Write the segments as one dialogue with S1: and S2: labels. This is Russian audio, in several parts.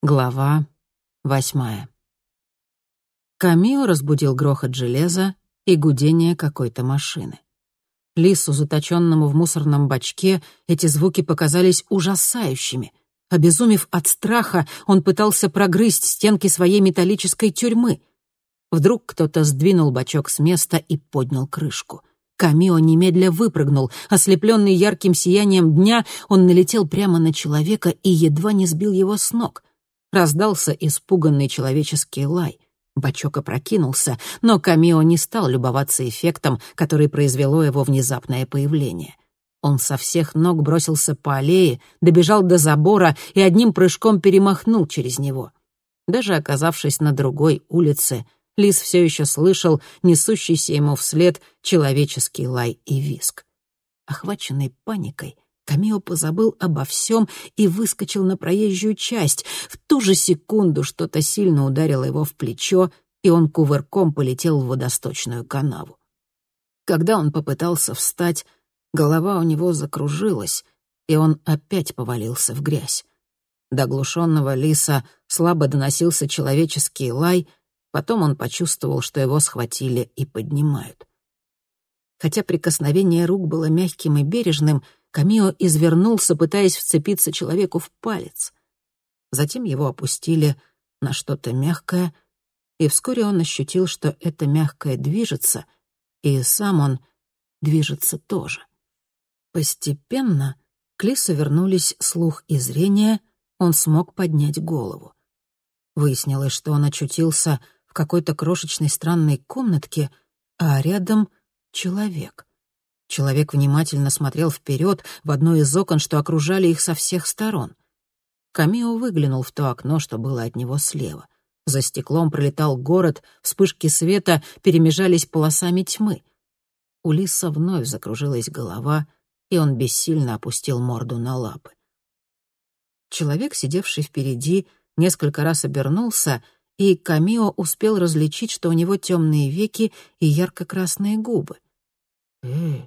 S1: Глава восьмая. Камио разбудил грохот железа и гудение какой-то машины. Лису, заточенному в мусорном бачке, эти звуки показались ужасающими. Обезумев от страха, он пытался прогрызть стенки своей металлической тюрьмы. Вдруг кто-то сдвинул бачок с места и поднял крышку. Камио немедля выпрыгнул. Ослепленный ярким сиянием дня, он налетел прямо на человека и едва не сбил его с ног — Раздался испуганный человеческий лай. Бачок опрокинулся, но Камио не стал любоваться эффектом, который произвело его внезапное появление. Он со всех ног бросился по аллее, добежал до забора и одним прыжком перемахнул через него. Даже оказавшись на другой улице, Лис все еще слышал несущийся ему вслед человеческий лай и виск. Охваченный паникой, Камио позабыл обо всем и выскочил на проезжую часть. В ту же секунду что-то сильно ударило его в плечо, и он кувырком полетел в водосточную канаву. Когда он попытался встать, голова у него закружилась, и он опять повалился в грязь. До глушенного лиса слабо доносился человеческий лай, потом он почувствовал, что его схватили и поднимают. Хотя прикосновение рук было мягким и бережным — Камио извернулся, пытаясь вцепиться человеку в палец. Затем его опустили на что-то мягкое, и вскоре он ощутил, что это мягкое движется, и сам он движется тоже. Постепенно к Лису вернулись слух и зрение, он смог поднять голову. Выяснилось, что он очутился в какой-то крошечной странной комнатке, а рядом — человек. Человек внимательно смотрел вперед в одно из окон, что окружали их со всех сторон. Камио выглянул в то окно, что было от него слева. За стеклом пролетал город, вспышки света перемежались полосами тьмы. У Лиса вновь закружилась голова, и он бессильно опустил морду на лапы. Человек, сидевший впереди, несколько раз обернулся, и Камио успел различить, что у него темные веки и ярко-красные губы. «Э,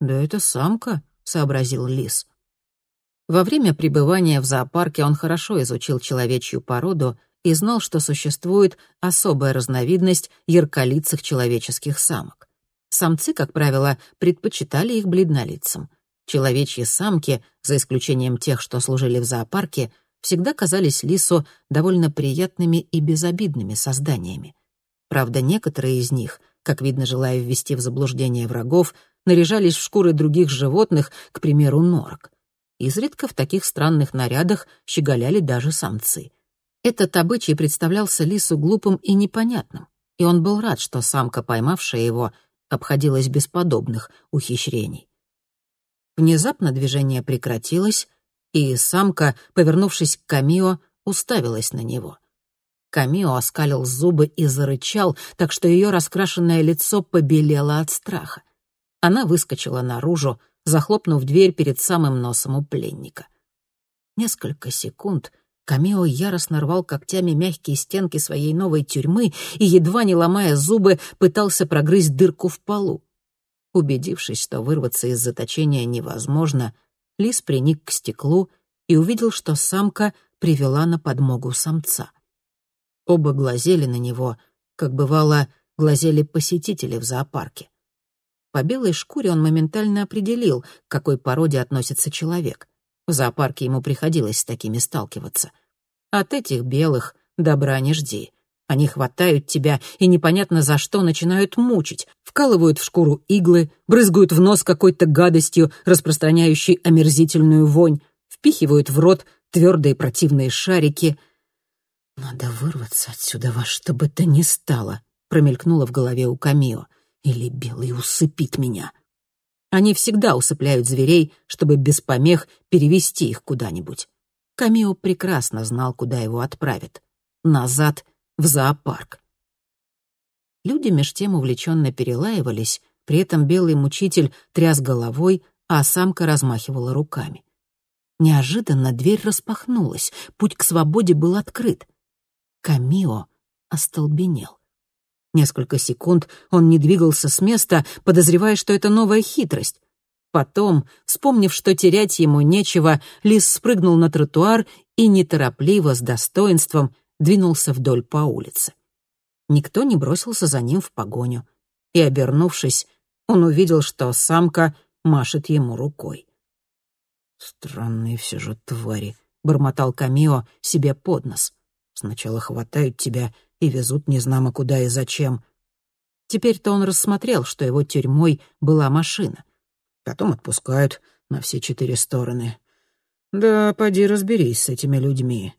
S1: «Да это самка», — сообразил лис. Во время пребывания в зоопарке он хорошо изучил человечью породу и знал, что существует особая разновидность ярколицых человеческих самок. Самцы, как правило, предпочитали их бледнолицам. Человечьи самки, за исключением тех, что служили в зоопарке, всегда казались лису довольно приятными и безобидными созданиями. Правда, некоторые из них, как видно, желая ввести в заблуждение врагов, наряжались в шкуры других животных, к примеру, норок. Изредка в таких странных нарядах щеголяли даже самцы. Этот обычай представлялся лису глупым и непонятным, и он был рад, что самка, поймавшая его, обходилась без подобных ухищрений. Внезапно движение прекратилось, и самка, повернувшись к Камио, уставилась на него. Камио оскалил зубы и зарычал, так что ее раскрашенное лицо побелело от страха. Она выскочила наружу, захлопнув дверь перед самым носом у пленника. Несколько секунд Камео яростно рвал когтями мягкие стенки своей новой тюрьмы и, едва не ломая зубы, пытался прогрызть дырку в полу. Убедившись, что вырваться из заточения невозможно, лис приник к стеклу и увидел, что самка привела на подмогу самца. Оба глазели на него, как бывало, глазели посетители в зоопарке. По белой шкуре он моментально определил, к какой породе относится человек. В зоопарке ему приходилось с такими сталкиваться. От этих белых добра не жди. Они хватают тебя и непонятно за что начинают мучить, вкалывают в шкуру иглы, брызгают в нос какой-то гадостью, распространяющей омерзительную вонь, впихивают в рот твердые противные шарики. «Надо вырваться отсюда во что бы то ни стало», — промелькнуло в голове у Камио. Или белый усыпит меня. Они всегда усыпляют зверей, чтобы без помех перевести их куда-нибудь. Камио прекрасно знал, куда его отправят. Назад, в зоопарк. Люди меж тем увлеченно перелаивались, при этом белый мучитель тряс головой, а самка размахивала руками. Неожиданно дверь распахнулась, путь к свободе был открыт. Камио остолбенел. Несколько секунд он не двигался с места, подозревая, что это новая хитрость. Потом, вспомнив, что терять ему нечего, лис спрыгнул на тротуар и неторопливо, с достоинством, двинулся вдоль по улице. Никто не бросился за ним в погоню. И, обернувшись, он увидел, что самка машет ему рукой. «Странные все же твари», — бормотал Камио себе под нос. «Сначала хватают тебя и везут незнамо куда и зачем». Теперь-то он рассмотрел, что его тюрьмой была машина. Потом отпускают на все четыре стороны. Да, поди разберись с этими людьми.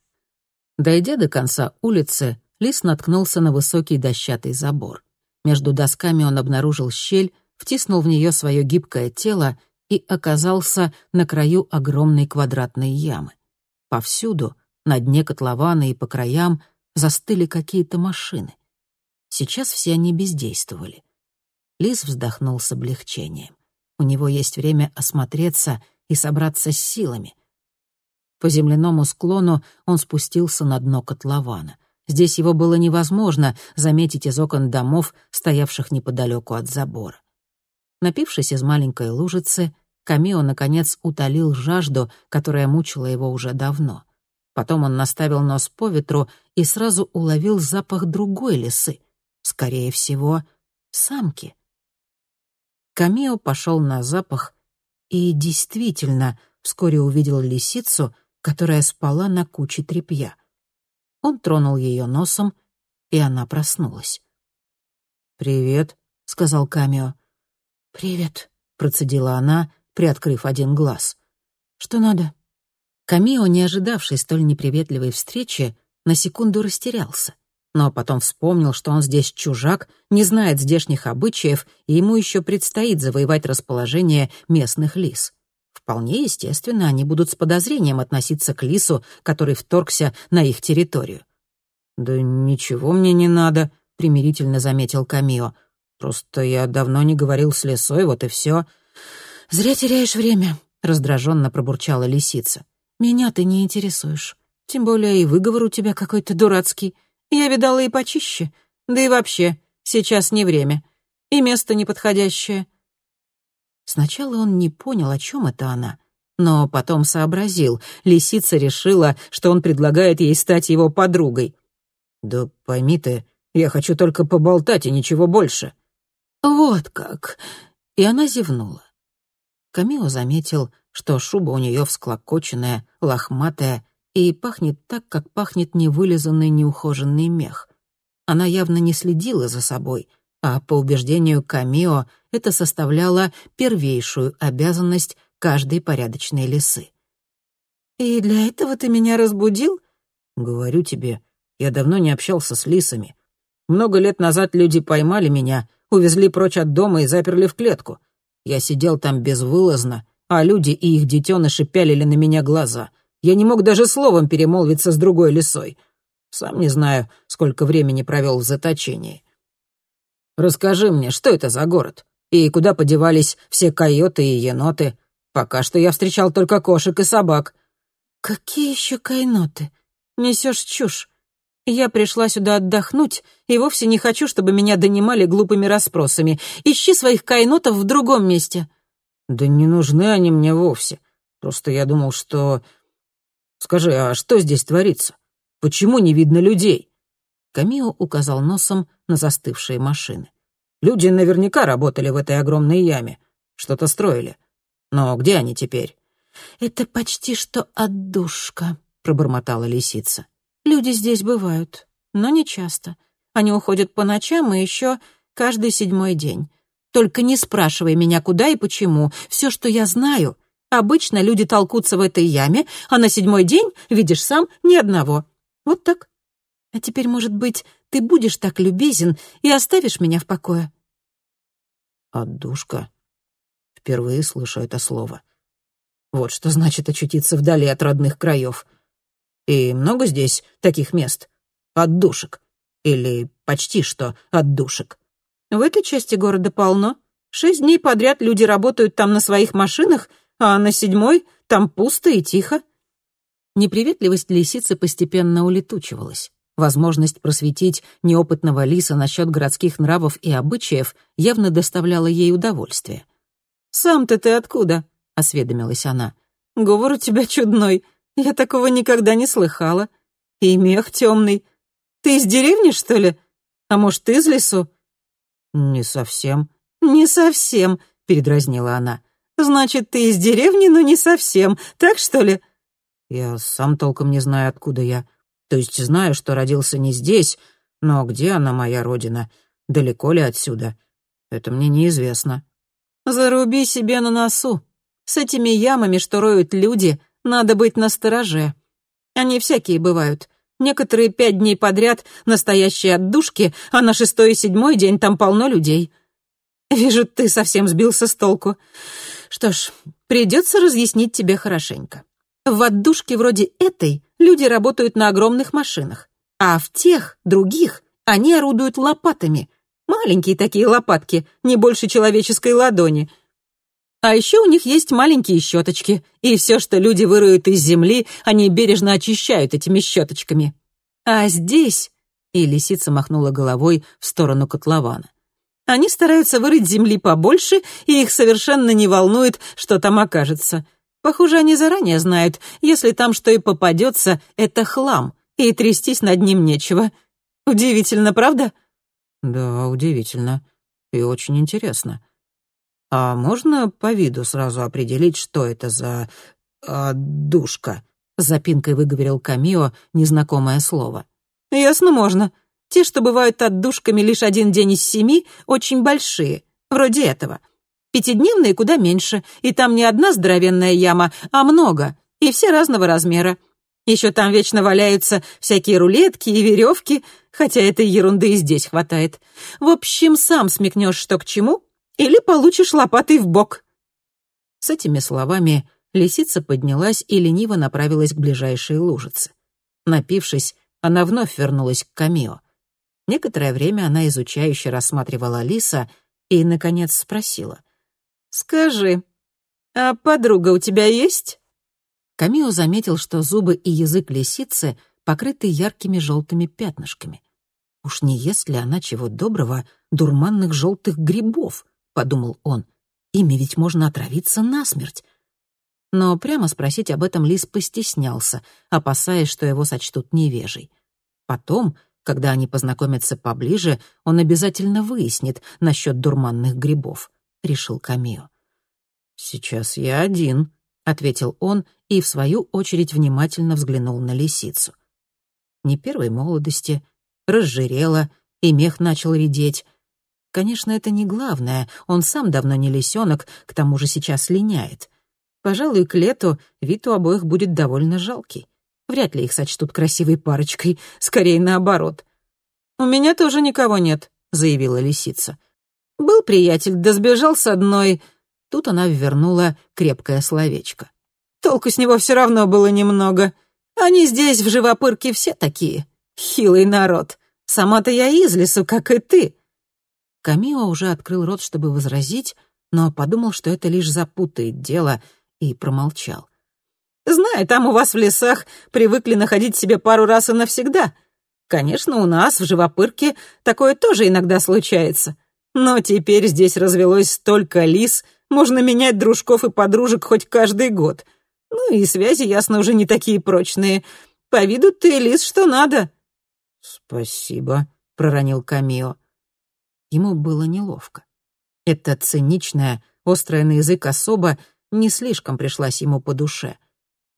S1: Дойдя до конца улицы, Лис наткнулся на высокий дощатый забор. Между досками он обнаружил щель, втиснул в нее свое гибкое тело и оказался на краю огромной квадратной ямы. Повсюду, на дне котлована и по краям, застыли какие-то машины. Сейчас все они бездействовали. Лис вздохнул с облегчением. У него есть время осмотреться и собраться с силами. По земляному склону он спустился на дно котлована. Здесь его было невозможно заметить из окон домов, стоявших неподалеку от забора. Напившись из маленькой лужицы, Камио, наконец, утолил жажду, которая мучила его уже давно. Потом он наставил нос по ветру и сразу уловил запах другой лисы. Скорее всего, самки. Камио пошел на запах и действительно вскоре увидел лисицу, которая спала на куче тряпья. Он тронул ее носом, и она проснулась. «Привет», — сказал Камио. «Привет», — процедила она, приоткрыв один глаз. «Что надо?» Камио, не ожидавший столь неприветливой встречи, на секунду растерялся, но потом вспомнил, что он здесь чужак, не знает здешних обычаев, и ему еще предстоит завоевать расположение местных лис. Вполне естественно, они будут с подозрением относиться к лису, который вторгся на их территорию. «Да ничего мне не надо», — примирительно заметил Камио. Просто я давно не говорил с лисой, вот и все. «Зря теряешь время», — раздраженно пробурчала лисица. «Меня ты не интересуешь. Тем более и выговор у тебя какой-то дурацкий. Я видала и почище. Да и вообще, сейчас не время. И место неподходящее». Сначала он не понял, о чем это она, но потом сообразил. Лисица решила, что он предлагает ей стать его подругой. «Да пойми ты, я хочу только поболтать и ничего больше». «Вот как!» И она зевнула. Камио заметил, что шуба у нее всклокоченная, лохматая и пахнет так, как пахнет невылизанный неухоженный мех. Она явно не следила за собой, а по убеждению Камио это составляло первейшую обязанность каждой порядочной лисы. «И для этого ты меня разбудил?» «Говорю тебе, я давно не общался с лисами. Много лет назад люди поймали меня увезли прочь от дома и заперли в клетку. Я сидел там безвылазно, а люди и их детеныши пялили на меня глаза. Я не мог даже словом перемолвиться с другой лисой. Сам не знаю, сколько времени провел в заточении. Расскажи мне, что это за город? И куда подевались все койоты и еноты? Пока что я встречал только кошек и собак. Какие еще койноты? Несешь чушь. Я пришла сюда отдохнуть и вовсе не хочу, чтобы меня донимали глупыми расспросами. Ищи своих кайнотов в другом месте». «Да не нужны они мне вовсе. Просто я думал, что... Скажи, а что здесь творится? Почему не видно людей?» Камио указал носом на застывшие машины. «Люди наверняка работали в этой огромной яме. Что-то строили. Но где они теперь?» «Это почти что отдушка», — пробормотала лисица. Люди здесь бывают, но не часто. Они уходят по ночам и еще каждый седьмой день. Только не спрашивай меня, куда и почему. Все, что я знаю, обычно люди толкутся в этой яме, а на седьмой день, видишь сам, ни одного. Вот так. А теперь, может быть, ты будешь так любезен и оставишь меня в покое?» «Отдушка?» Впервые слышу это слово. Вот что значит очутиться вдали от родных краев. И много здесь таких мест? Отдушек. Или почти что отдушек. В этой части города полно. Шесть дней подряд люди работают там на своих машинах, а на седьмой там пусто и тихо. Неприветливость лисицы постепенно улетучивалась. Возможность просветить неопытного лиса насчет городских нравов и обычаев явно доставляла ей удовольствие. «Сам-то ты откуда?» — осведомилась она. «Говор у тебя чудной. Я такого никогда не слыхала. И мех темный. Ты из деревни, что ли? А может, из лесу?»
S2: «Не совсем».
S1: «Не совсем», — передразнила она. «Значит, ты из деревни, но не совсем, так что ли?»
S2: «Я сам толком не знаю, откуда я. То есть знаю, что родился не здесь, но где она, моя родина? Далеко ли отсюда? Это мне неизвестно».
S1: «Заруби себе на носу. С этими ямами, что роют люди, надо быть настороже. Они всякие бывают. Некоторые пять дней подряд настоящие отдушки, а на шестой и седьмой день там полно людей. Вижу, ты совсем сбился с толку. Что ж, придется разъяснить тебе хорошенько. В отдушке вроде этой люди работают на огромных машинах, а в тех, других, они орудуют лопатами. Маленькие такие лопатки, не больше человеческой ладони. А еще у них есть маленькие щеточки, и все, что люди выруют из земли, они бережно очищают этими щеточками. А здесь... И лисица махнула головой в сторону котлована. Они стараются вырыть земли побольше, и их совершенно не волнует, что там окажется. Похоже, они заранее знают, если там что и попадется, это хлам, и трястись над ним нечего. Удивительно, правда?
S2: Да, удивительно. И очень интересно. А можно по виду сразу определить, что это за... А, душка? Запинкой выговорил Камио незнакомое слово.
S1: Ясно, можно. Те, что бывают отдушками лишь один день из семи, очень большие, вроде этого. Пятидневные куда меньше, и там не одна здоровенная яма, а много, и все разного размера. Еще там вечно валяются всякие рулетки и веревки, хотя этой ерунды и здесь хватает. В общем, сам смекнешь, что к чему, или получишь лопатой в бок».
S2: С этими словами лисица поднялась и лениво направилась к ближайшей лужице. Напившись, она вновь вернулась к Камио. Некоторое время она изучающе рассматривала лиса и, наконец, спросила.
S1: «Скажи, а подруга у тебя есть?»
S2: Камио заметил, что зубы и язык лисицы покрыты яркими желтыми пятнышками. Уж не ест ли она чего доброго дурманных желтых грибов, подумал он. Ими ведь можно отравиться насмерть. Но прямо спросить об этом лис постеснялся, опасаясь, что его сочтут невежей. Потом, когда они познакомятся поближе, он обязательно выяснит насчет дурманных грибов, решил Камио. «Сейчас я один», — ответил он и, в свою очередь, внимательно взглянул на лисицу. Не первой молодости, разжирела, и мех начал редеть. Конечно, это не главное, он сам давно не лисенок, к тому же сейчас линяет. Пожалуй, к лету вид у обоих будет довольно жалкий. Вряд ли их сочтут красивой парочкой, скорее наоборот.
S1: «У меня тоже никого нет», — заявила лисица. «Был приятель, да сбежал с одной...»
S2: Тут она ввернула крепкое словечко.
S1: «Толку с него все равно было немного. Они здесь, в живопырке, все такие. Хилый народ. Сама-то я из лесу, как и ты».
S2: Камио уже открыл рот, чтобы возразить, но подумал, что это лишь запутает дело, и промолчал.
S1: Знаю, там у вас в лесах привыкли находить себе пару раз и навсегда. Конечно, у нас в Живопырке такое тоже иногда случается. Но теперь здесь развелось столько лис, можно менять дружков и подружек хоть каждый год. Ну и связи, ясно, уже не такие прочные. По виду ты лис что надо».
S2: «Спасибо», — проронил Камио. Ему было неловко. Эта циничная, острая на язык особа не слишком пришлась ему по душе —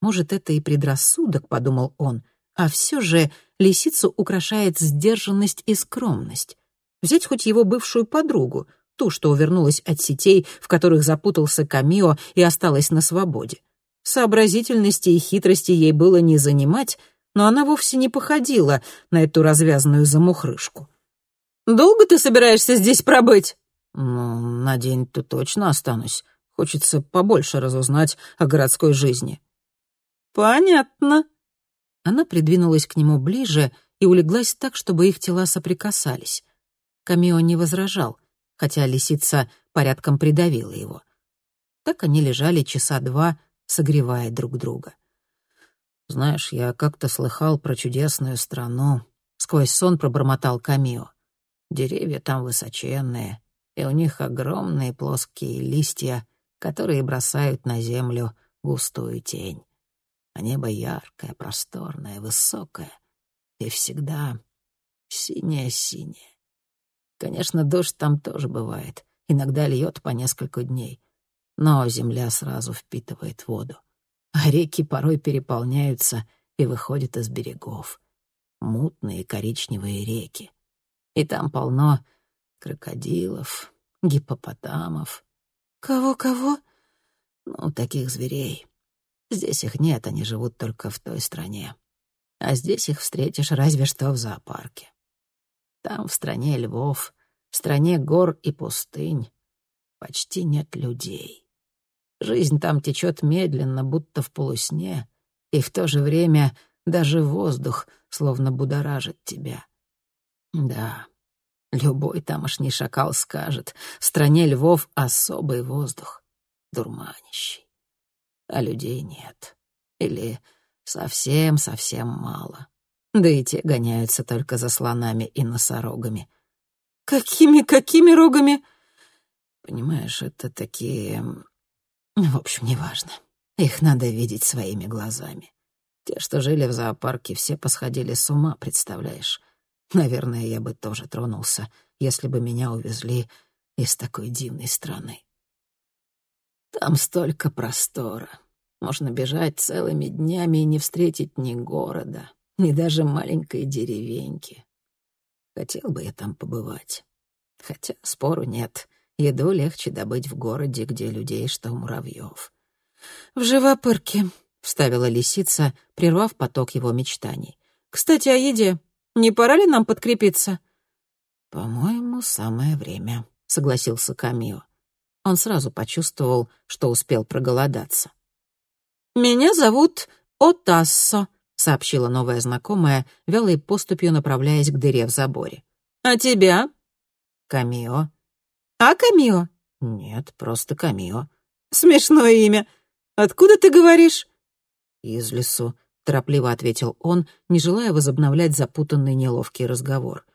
S2: может, это и предрассудок, подумал он, а все же лисицу украшает сдержанность и скромность. Взять хоть его бывшую подругу, ту, что увернулась от сетей, в которых запутался Камио и осталась на свободе. Сообразительности и хитрости ей было не занимать, но она вовсе не походила на эту развязанную замухрышку.
S1: «Долго ты собираешься здесь пробыть?»
S2: «Ну, на день-то точно останусь. Хочется побольше разузнать о городской жизни».
S1: «Понятно».
S2: Она придвинулась к нему ближе и улеглась так, чтобы их тела соприкасались. Камио не возражал, хотя лисица порядком придавила его. Так они лежали часа два, согревая друг друга. «Знаешь, я как-то слыхал про чудесную страну», — сквозь сон пробормотал Камио. «Деревья там высоченные, и у них огромные плоские листья, которые бросают на землю густую тень. а небо яркое, просторное, высокое и всегда синее-синее. Конечно, дождь там тоже бывает, иногда льет по несколько дней, но земля сразу впитывает воду, а реки порой переполняются и выходят из берегов. Мутные коричневые реки. И там полно крокодилов, гипопотамов.
S1: Кого-кого?
S2: Ну, таких зверей. Здесь их нет, они живут только в той стране. А здесь их встретишь разве что в зоопарке. Там, в стране львов, в стране гор и пустынь, почти нет людей. Жизнь там течет медленно, будто в полусне, и в то же время даже воздух словно будоражит тебя. Да, любой тамошний шакал скажет, в стране львов особый воздух, дурманящий. А людей нет. Или совсем-совсем мало. Да и те гоняются только за слонами и носорогами.
S1: «Какими-какими рогами?»
S2: Понимаешь, это такие... В общем, неважно. Их надо видеть своими глазами. Те, что жили в зоопарке, все посходили с ума, представляешь? Наверное, я бы тоже тронулся, если бы меня увезли из такой дивной страны. Там столько простора. Можно бежать целыми днями и не встретить ни города, ни даже маленькой деревеньки. Хотел бы я там побывать. Хотя спору нет. Еду легче добыть в городе, где людей, что муравьев.
S1: «В живопырке», —
S2: вставила лисица, прервав поток его мечтаний.
S1: «Кстати, о еде. Не пора ли нам подкрепиться?»
S2: «По-моему, самое время», — согласился Камио. Он сразу почувствовал, что успел проголодаться.
S1: «Меня зовут Отассо», — сообщила новая знакомая, вялой поступью направляясь к дыре в заборе. «А тебя?»
S2: «Камио».
S1: «А Камио?»
S2: «Нет, просто Камио».
S1: «Смешное имя. Откуда ты говоришь?»
S2: «Из лесу», — торопливо ответил он, не желая возобновлять запутанный неловкий разговор.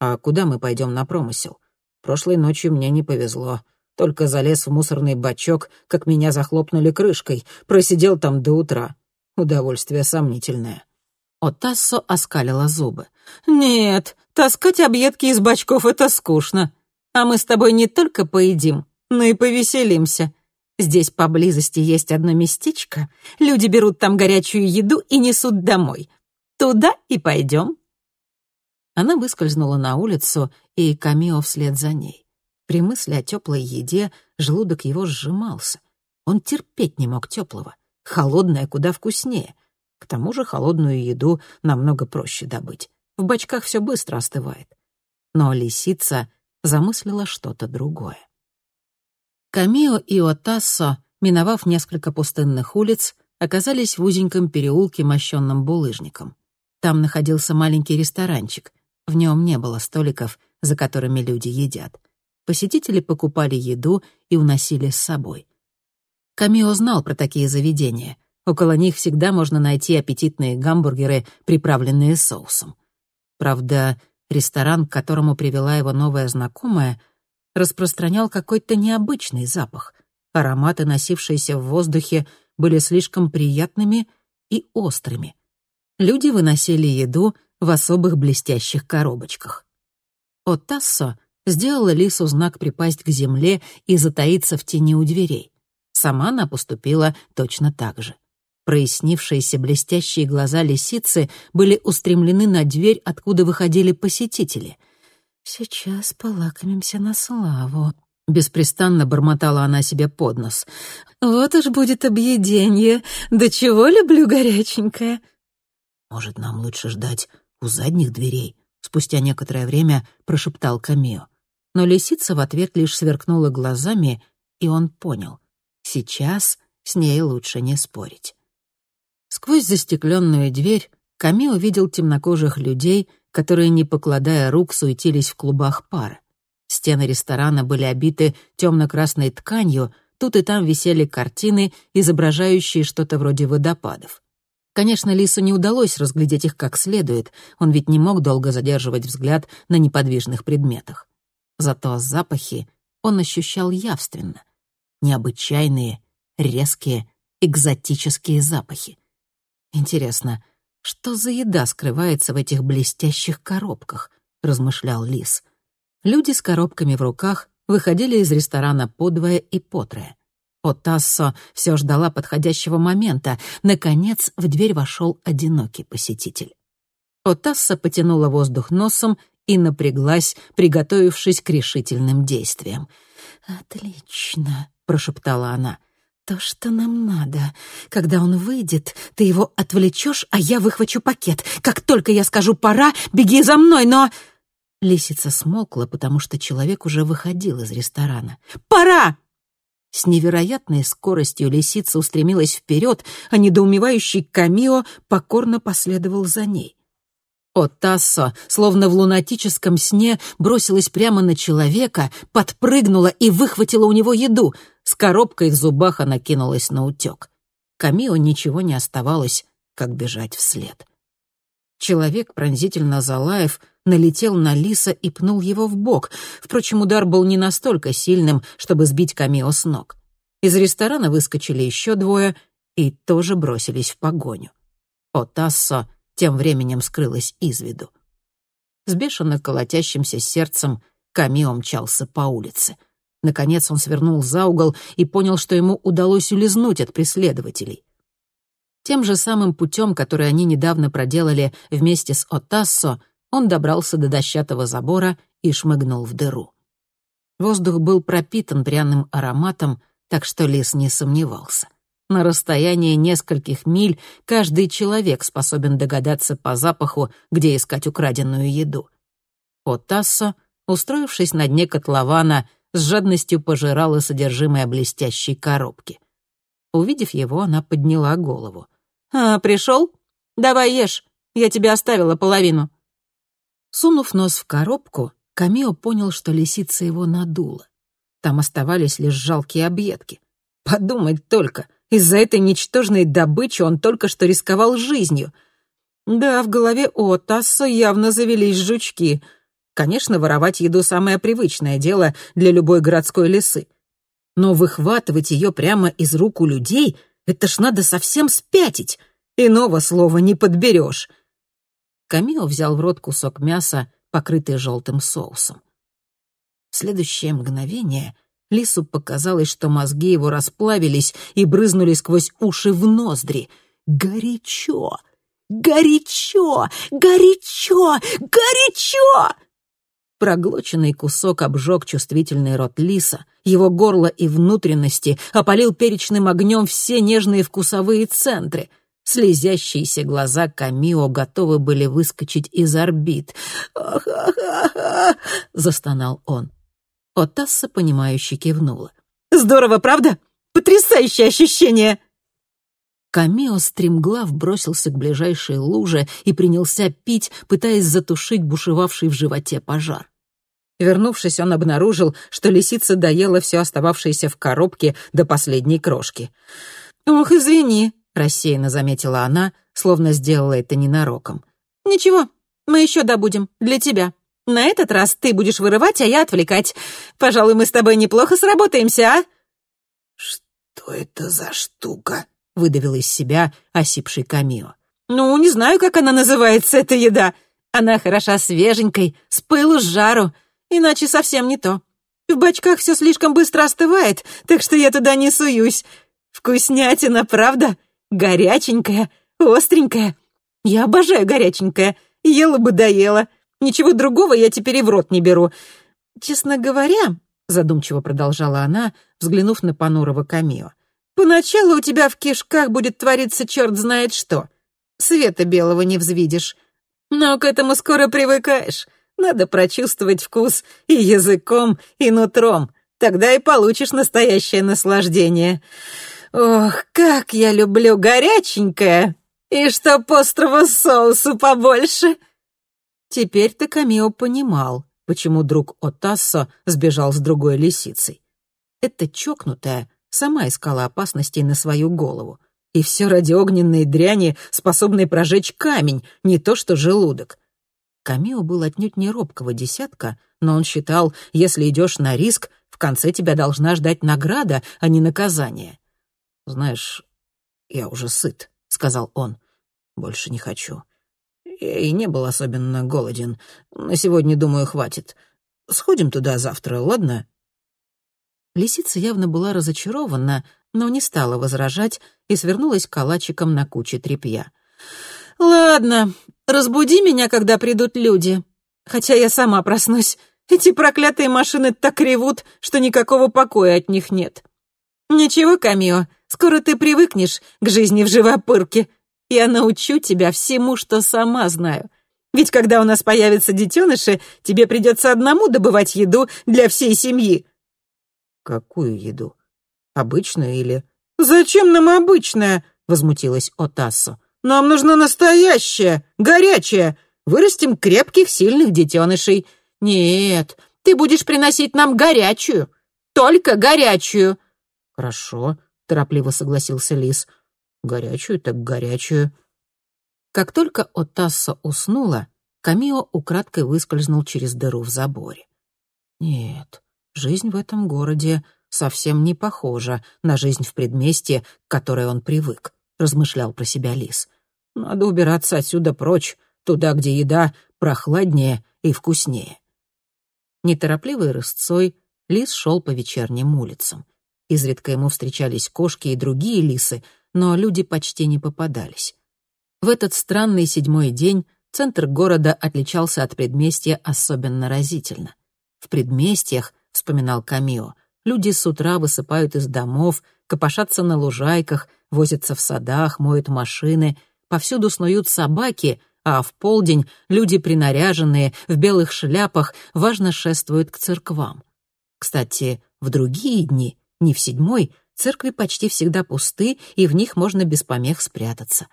S2: «А куда мы пойдем на промысел? Прошлой ночью мне не повезло. Только залез в мусорный бачок, как меня захлопнули крышкой. Просидел там до утра. Удовольствие сомнительное».
S1: Отассо оскалила зубы. «Нет, таскать объедки из бачков — это скучно. А мы с тобой не только поедим, но и повеселимся. Здесь поблизости есть одно местечко. Люди берут там горячую еду и несут домой. Туда и пойдем».
S2: Она выскользнула на улицу, и Камио вслед за ней. При мысли о теплой еде желудок его сжимался. Он терпеть не мог теплого. Холодное куда вкуснее. К тому же холодную еду намного проще добыть. В бачках все быстро остывает. Но лисица замыслила что-то другое. Камио и Отассо, миновав несколько пустынных улиц, оказались в узеньком переулке, мощенном булыжником. Там находился маленький ресторанчик. В нем не было столиков, за которыми люди едят. Посетители покупали еду и уносили с собой. Камио знал про такие заведения. Около них всегда можно найти аппетитные гамбургеры, приправленные соусом. Правда, ресторан, к которому привела его новая знакомая, распространял какой-то необычный запах. Ароматы, носившиеся в воздухе, были слишком приятными и острыми. Люди выносили еду в особых блестящих коробочках. Отассо сделала Лису знак припасть к земле и затаиться в тени у дверей. Сама она поступила точно так же. Прояснившиеся блестящие глаза лисицы были устремлены на дверь, откуда выходили посетители. «Сейчас полакомимся на славу», — беспрестанно бормотала она себе под нос. «Вот уж будет объеденье. Да чего люблю горяченькое». «Может, нам лучше ждать у задних дверей?» — спустя некоторое время прошептал Камио но лисица в ответ лишь сверкнула глазами, и он понял — сейчас с ней лучше не спорить. Сквозь застекленную дверь Ками увидел темнокожих людей, которые, не покладая рук, суетились в клубах пара. Стены ресторана были обиты темно-красной тканью, тут и там висели картины, изображающие что-то вроде водопадов. Конечно, Лису не удалось разглядеть их как следует, он ведь не мог долго задерживать взгляд на неподвижных предметах. Зато запахи он ощущал явственно. Необычайные, резкие, экзотические запахи.
S1: Интересно, что за еда скрывается в этих блестящих коробках? размышлял Лис. Люди с коробками в руках выходили из ресторана подвое и потрое. Отассо все ждала подходящего момента. Наконец в дверь вошел одинокий посетитель. Отасса потянула воздух носом и напряглась, приготовившись к решительным действиям. «Отлично», — прошептала она. «То, что нам надо. Когда он выйдет, ты его отвлечешь, а я выхвачу пакет. Как только я скажу «пора», беги за мной, но...» Лисица смолкла, потому что человек уже выходил из ресторана. «Пора!» С невероятной скоростью лисица устремилась вперед, а недоумевающий Камио покорно последовал за ней. Отассо, словно в лунатическом сне, бросилась прямо на человека, подпрыгнула и выхватила у него еду. С коробкой в зубах она кинулась на утек. Камио ничего не оставалось, как бежать вслед. Человек, пронзительно залаев, налетел на лиса и пнул его в бок. Впрочем, удар был не настолько сильным, чтобы сбить Камио с ног. Из ресторана выскочили еще двое и тоже бросились в погоню. Отассо тем временем скрылась из виду. С бешено колотящимся сердцем Камио мчался по улице. Наконец он свернул за угол и понял, что ему удалось улизнуть от преследователей. Тем же самым путем, который они недавно проделали вместе с Отассо, он добрался до дощатого забора и шмыгнул в дыру. Воздух был пропитан пряным ароматом, так что лис не сомневался. На расстоянии нескольких миль каждый человек способен догадаться по запаху, где искать украденную еду. Отассо, устроившись на дне котлована, с жадностью пожирала содержимое блестящей коробки. Увидев его, она подняла голову. «А, пришел? Давай ешь, я тебе оставила половину». Сунув нос в коробку, Камио понял, что лисица его надула. Там оставались лишь жалкие объедки. Подумать только, из-за этой ничтожной добычи он только что рисковал жизнью. Да, в голове Отасса явно завелись жучки. Конечно, воровать еду — самое привычное дело для любой городской лисы. Но выхватывать ее прямо из рук у людей — это ж надо совсем спятить. Иного слова не подберешь. Камио взял в рот кусок мяса, покрытый желтым соусом. В следующее мгновение Лису показалось, что мозги его расплавились и брызнули сквозь уши в ноздри. «Горячо! Горячо! Горячо! Горячо!» Проглоченный кусок обжег чувствительный рот лиса, его горло и внутренности опалил перечным огнем все нежные вкусовые центры. Слезящиеся глаза Камио готовы были выскочить из орбит. «Ах-ах-ах!» — застонал он. Отасса, понимающе кивнула. «Здорово, правда? Потрясающее ощущение!» Камео стремглав бросился к ближайшей луже и принялся пить, пытаясь затушить бушевавший в животе пожар. Вернувшись, он обнаружил, что лисица доела все остававшееся в коробке до последней крошки. «Ох, извини», — рассеянно заметила она, словно сделала это ненароком. «Ничего, мы еще добудем, для тебя». На этот раз ты будешь вырывать, а я отвлекать. Пожалуй, мы с тобой неплохо сработаемся, а?»
S2: «Что это за штука?» — выдавил из себя осипший Камио.
S1: «Ну, не знаю, как она называется, эта еда. Она хороша свеженькой, с пылу с жару, иначе совсем не то. В бачках все слишком быстро остывает, так что я туда не суюсь. Вкуснятина, правда? Горяченькая, остренькая. Я обожаю горяченькое. Ела бы доела. Ничего другого я теперь и в рот не беру. Честно говоря, задумчиво продолжала она, взглянув на понурого Камио, поначалу у тебя в кишках будет твориться черт знает что. Света белого не взвидишь. Но к этому скоро привыкаешь. Надо прочувствовать вкус и языком, и нутром. Тогда и получишь настоящее наслаждение. Ох, как я люблю горяченькое! И чтоб острого соусу побольше!» Теперь-то Камио понимал, почему друг Отассо сбежал с другой лисицей. Эта чокнутая сама искала опасностей на свою голову. И все ради огненной дряни, способной прожечь камень, не то что желудок. Камио был отнюдь не робкого десятка, но он считал, если идешь на риск, в конце тебя должна ждать награда, а не наказание. «Знаешь, я уже сыт», — сказал он.
S2: больше не хочу. Я и не был особенно голоден. На сегодня, думаю, хватит. Сходим туда завтра, ладно?»
S1: Лисица явно была разочарована, но не стала возражать и свернулась калачиком на куче тряпья. «Ладно, разбуди меня, когда придут люди. Хотя я сама проснусь. Эти проклятые машины так ревут, что никакого покоя от них нет. Ничего, Камио, скоро ты привыкнешь к жизни в живопырке. Я научу тебя всему, что сама знаю. Ведь когда у нас появятся детеныши, тебе придется одному добывать еду для всей семьи».
S2: «Какую еду? Обычную или...»
S1: «Зачем нам обычная?» — возмутилась Отассо. «Нам нужна настоящая, горячая. Вырастим крепких, сильных детенышей. Нет, ты будешь приносить нам горячую. Только горячую».
S2: «Хорошо», — торопливо согласился Лис. «Горячую так горячую».
S1: Как только Отассо уснула, Камио украдкой выскользнул через дыру в заборе. Нет, жизнь в этом городе совсем не похожа на жизнь в предместье, к которой он привык, размышлял про себя лис. Надо убираться отсюда прочь, туда, где еда прохладнее и вкуснее. Неторопливой рысцой лис шел по вечерним улицам. Изредка ему встречались кошки и другие лисы, но люди почти не попадались. В этот странный седьмой день центр города отличался от предместья особенно разительно. В предместьях, вспоминал Камио, люди с утра высыпают из домов, копошатся на лужайках, возятся в садах, моют машины, повсюду снуют собаки, а в полдень люди, принаряженные, в белых шляпах, важно шествуют к церквам. Кстати, в другие дни, не в седьмой, церкви почти всегда пусты, и в них можно без помех спрятаться.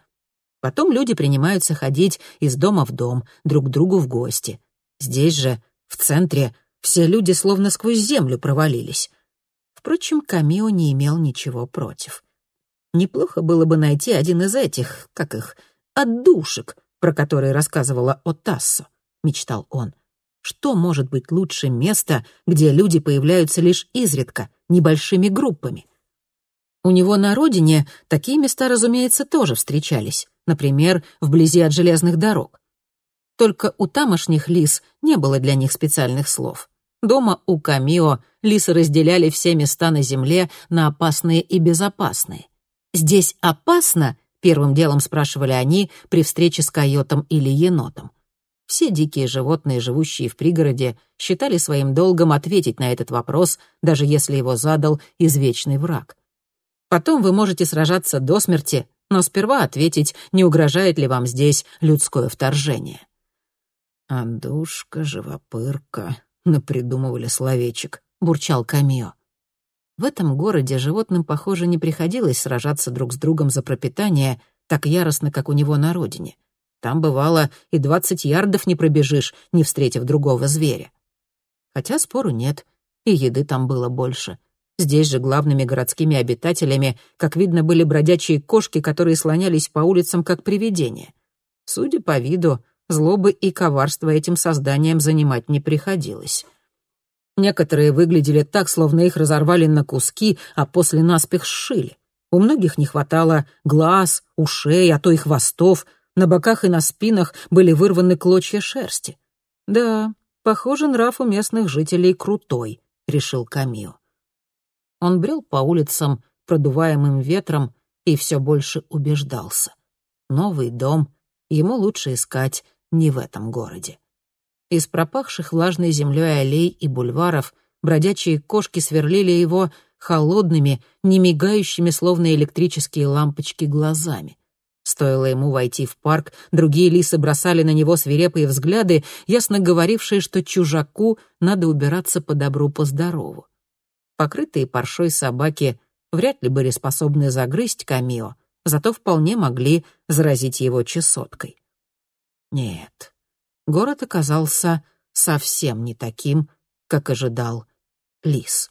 S1: Потом люди принимаются ходить из дома в дом, друг к другу в гости. Здесь же, в центре, все люди словно сквозь землю провалились. Впрочем, Камио не имел ничего против. Неплохо было бы найти один из этих, как их, отдушек, про которые рассказывала Отассо, мечтал он. Что может быть лучше места, где люди появляются лишь изредка, небольшими группами? У него на родине такие места, разумеется, тоже встречались, например, вблизи от железных дорог. Только у тамошних лис не было для них специальных слов. Дома у Камио лисы разделяли все места на земле на опасные и безопасные. «Здесь опасно?» — первым делом спрашивали они при встрече с койотом или енотом. Все дикие животные, живущие в пригороде, считали своим долгом ответить на этот вопрос, даже если его задал извечный враг. Потом вы можете сражаться до смерти, но сперва ответить, не угрожает ли вам здесь людское вторжение.
S2: «Адушка, живопырка», — напридумывали словечек, — бурчал Камио.
S1: В этом городе животным, похоже, не приходилось сражаться друг с другом за пропитание так яростно, как у него на родине. Там, бывало, и двадцать ярдов не пробежишь, не встретив другого зверя. Хотя спору нет, и еды там было больше — Здесь же главными городскими обитателями, как видно, были бродячие кошки, которые слонялись по улицам как привидения. Судя по виду, злобы и коварства этим созданиям занимать не приходилось. Некоторые выглядели так, словно их разорвали на куски, а после наспех сшили. У многих не хватало глаз, ушей, а то и хвостов. На боках и на спинах были вырваны клочья шерсти. «Да, похоже, нрав у местных жителей крутой», — решил Камио. Он брел по улицам, продуваемым ветром, и все больше убеждался. Новый дом ему лучше искать не в этом городе. Из пропахших влажной землей аллей и бульваров бродячие кошки сверлили его холодными, не мигающими, словно электрические лампочки, глазами. Стоило ему войти в парк, другие лисы бросали на него свирепые взгляды, ясно говорившие, что чужаку надо убираться по добру, по здорову покрытые паршой собаки вряд ли были способны загрызть Камио, зато вполне могли заразить его чесоткой. Нет, город оказался совсем не таким, как ожидал лис.